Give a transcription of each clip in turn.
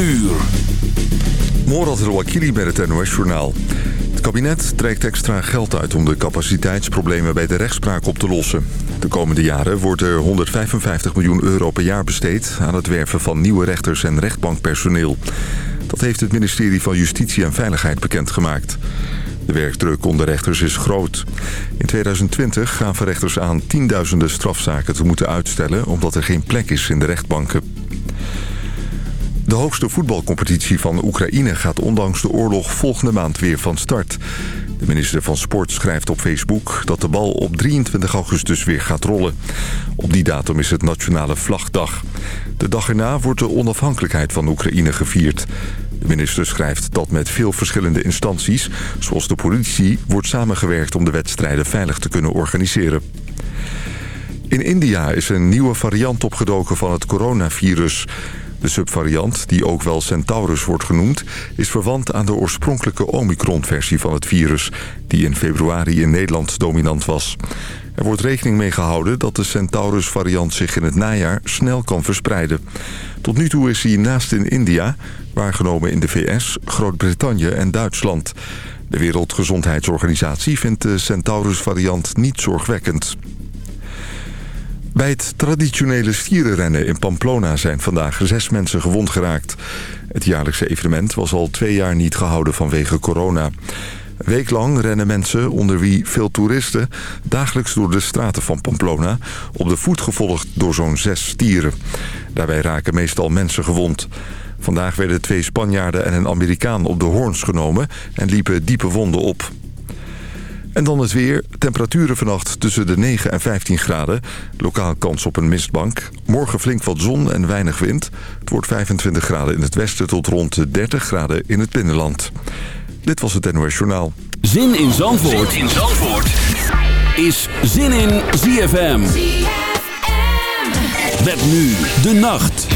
uur. Morad Rouakili bij het NOS-journaal. Het kabinet trekt extra geld uit om de capaciteitsproblemen bij de rechtspraak op te lossen. De komende jaren wordt er 155 miljoen euro per jaar besteed... aan het werven van nieuwe rechters en rechtbankpersoneel. Dat heeft het ministerie van Justitie en Veiligheid bekendgemaakt. De werkdruk onder rechters is groot. In 2020 gaven rechters aan tienduizenden strafzaken te moeten uitstellen... omdat er geen plek is in de rechtbanken. De hoogste voetbalcompetitie van Oekraïne gaat ondanks de oorlog volgende maand weer van start. De minister van Sport schrijft op Facebook dat de bal op 23 augustus weer gaat rollen. Op die datum is het Nationale Vlagdag. De dag erna wordt de onafhankelijkheid van Oekraïne gevierd. De minister schrijft dat met veel verschillende instanties, zoals de politie, wordt samengewerkt om de wedstrijden veilig te kunnen organiseren. In India is een nieuwe variant opgedoken van het coronavirus. De subvariant, die ook wel Centaurus wordt genoemd... is verwant aan de oorspronkelijke Omicron-versie van het virus... die in februari in Nederland dominant was. Er wordt rekening mee gehouden dat de Centaurus-variant zich in het najaar snel kan verspreiden. Tot nu toe is hij naast in India, waargenomen in de VS, Groot-Brittannië en Duitsland. De Wereldgezondheidsorganisatie vindt de Centaurus-variant niet zorgwekkend. Bij het traditionele stierenrennen in Pamplona zijn vandaag zes mensen gewond geraakt. Het jaarlijkse evenement was al twee jaar niet gehouden vanwege corona. Een week lang rennen mensen, onder wie veel toeristen... dagelijks door de straten van Pamplona... op de voet gevolgd door zo'n zes stieren. Daarbij raken meestal mensen gewond. Vandaag werden twee Spanjaarden en een Amerikaan op de hoorns genomen... en liepen diepe wonden op. En dan het weer. Temperaturen vannacht tussen de 9 en 15 graden. Lokaal kans op een mistbank. Morgen flink wat zon en weinig wind. Het wordt 25 graden in het westen tot rond de 30 graden in het binnenland. Dit was het NOS Journaal. Zin in Zandvoort, zin in Zandvoort. is Zin in ZFM. ZFM. Met nu de nacht.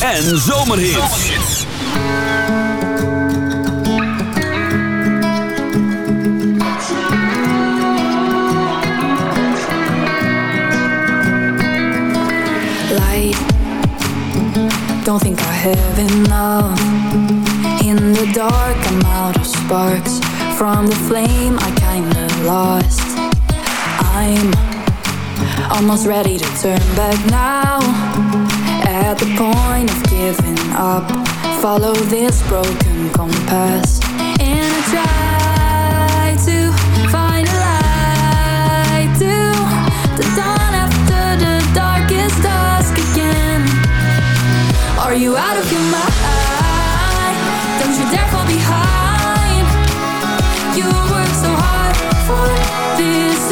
En zomerhits. Light, don't think I have enough. In the dark, I'm out of sparks. From the flame, I kinda lost. I'm almost ready to turn back now. At the point of giving up Follow this broken compass. And I try to find a light To the dawn after the darkest dusk again. Are you out of your mind? Don't you dare fall behind. You worked so hard for this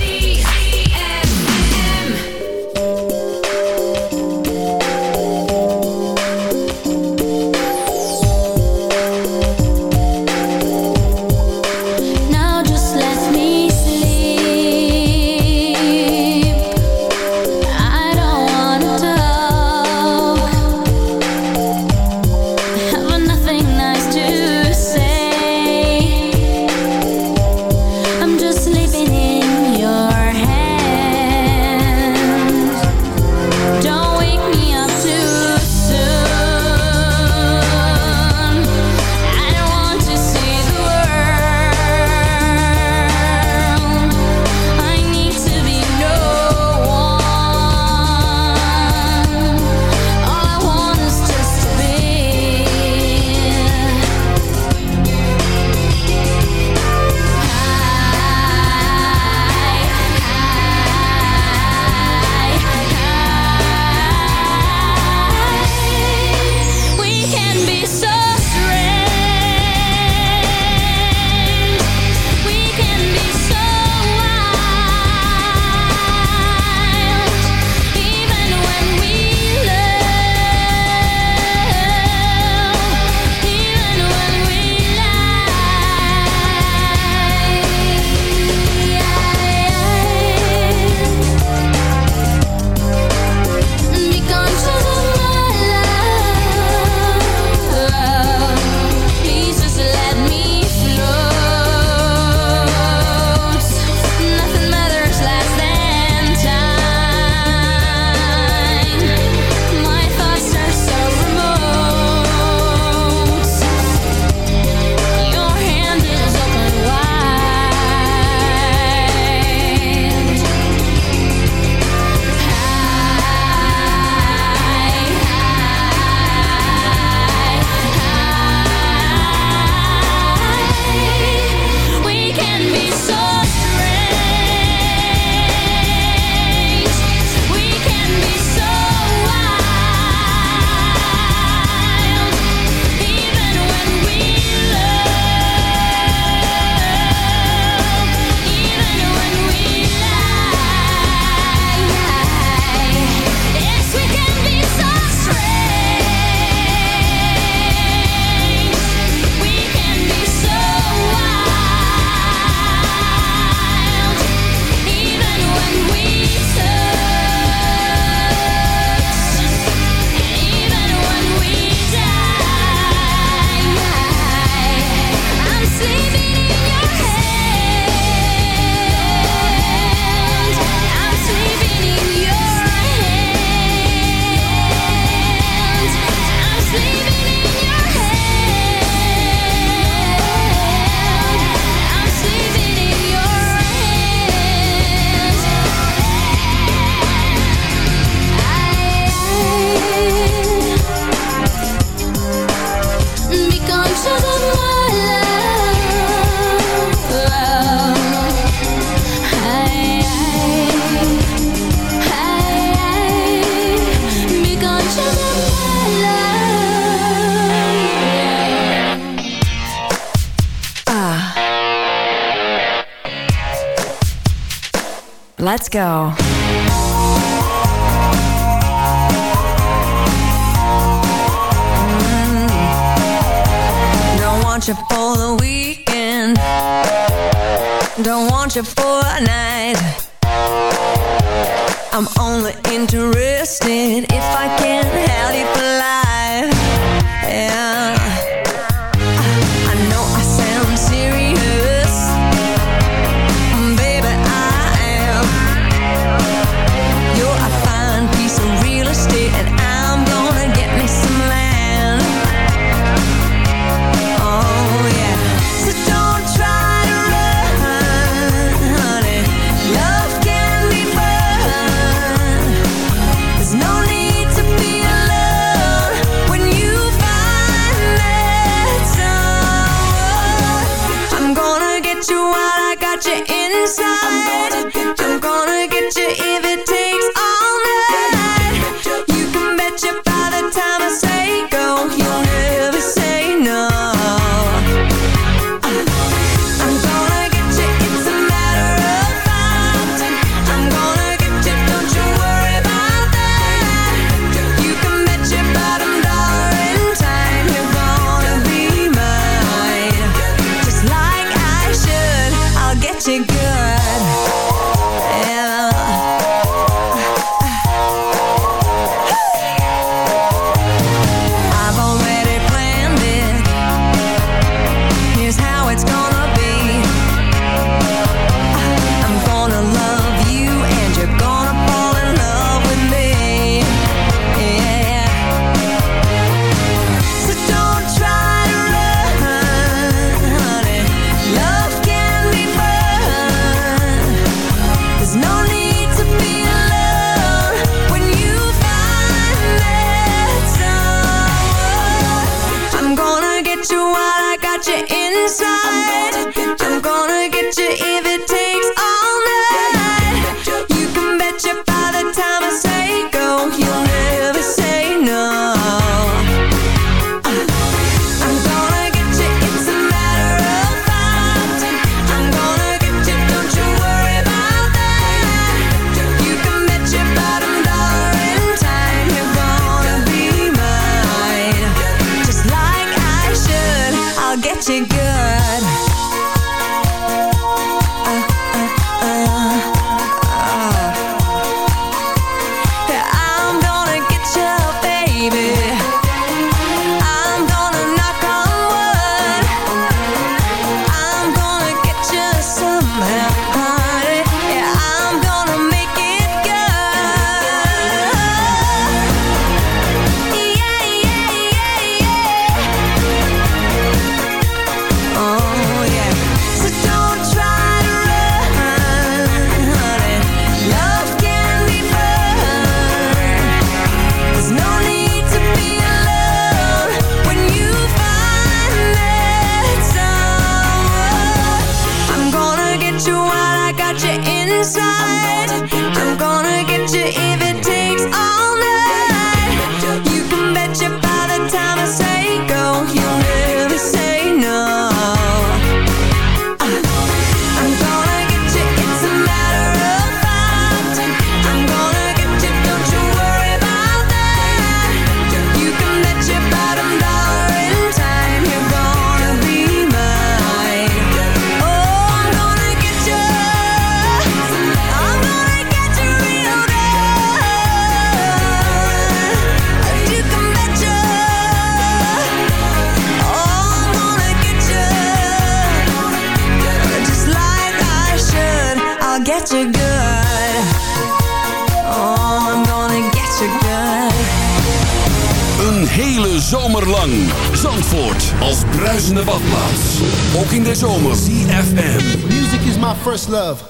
Zomer. ZFM. Music is my first love.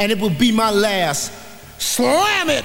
And it will be my last. Slam it!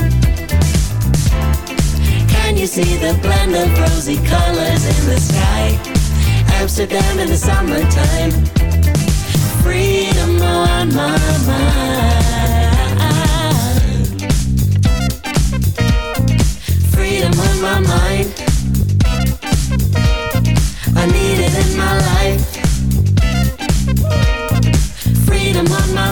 you see the blend of rosy colors in the sky? Amsterdam in the summertime. Freedom on my mind. Freedom on my mind. I need it in my life. Freedom on my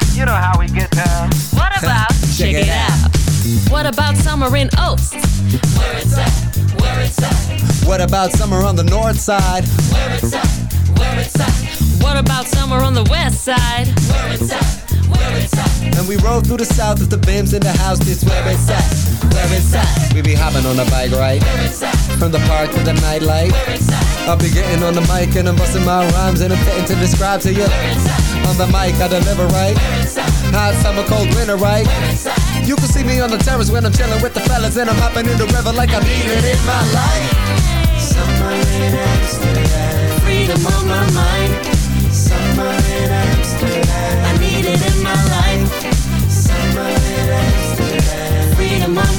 You know how we get down. What about, check it out. What about summer in Oaks? Where it's at, where it's at, What about summer on the north side? where it's at, where it's at, What about summer on the west side? where it's at, where it's at. And we roll through the south with the bims in the house. This where it's at, where it's at. We be hopping on a bike ride where it's at. from the park to the nightlight. I'll be getting on the mic and I'm busting my rhymes and I'm fitting to describe to you. On the mic, I deliver right. Hot summer, cold winter, right? You can see me on the terrace when I'm chilling with the fellas and I'm hopping in the river like I'm eating in my life. Summer in Amsterdam, freedom on my mind. Summer in Amsterdam, I need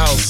House.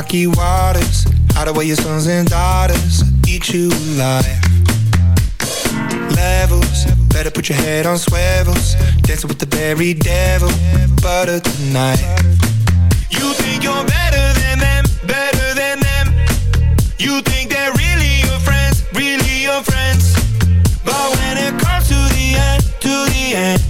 rocky waters. Hide away your sons and daughters. Eat you alive. Levels. Better put your head on swivels. Dancing with the very devil. Butter tonight. You think you're better than them. Better than them. You think they're really your friends. Really your friends. But when it comes to the end. To the end.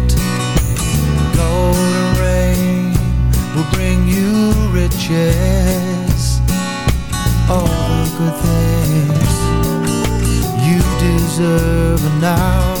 bring you riches, all the good things you deserve now.